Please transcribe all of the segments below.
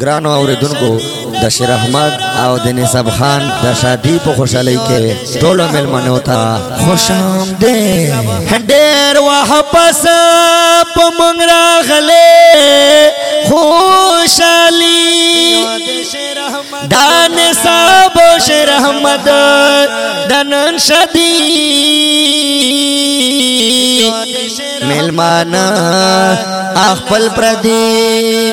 ګرانو اوریدونکو د شیر احمد او د نسب خان د شادي په خوشحالي کې ټول ملمنو ته خوشام دې ډېر وه پس په مونږ راغلې خوشحالي دان صاحب شیر احمد دنن شادي ملمانا اخپل پردي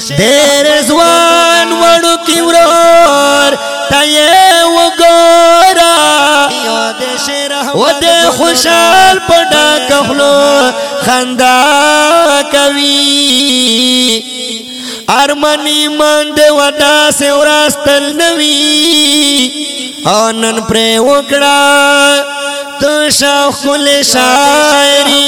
ډېر ځوان وړو کې ورور ته یې وګوره و دې خوشحال په ډاک خلو خندا کوي ارمنی من دې ودا سه وراستل نوي انن پر وکړه تو شاخل شاعری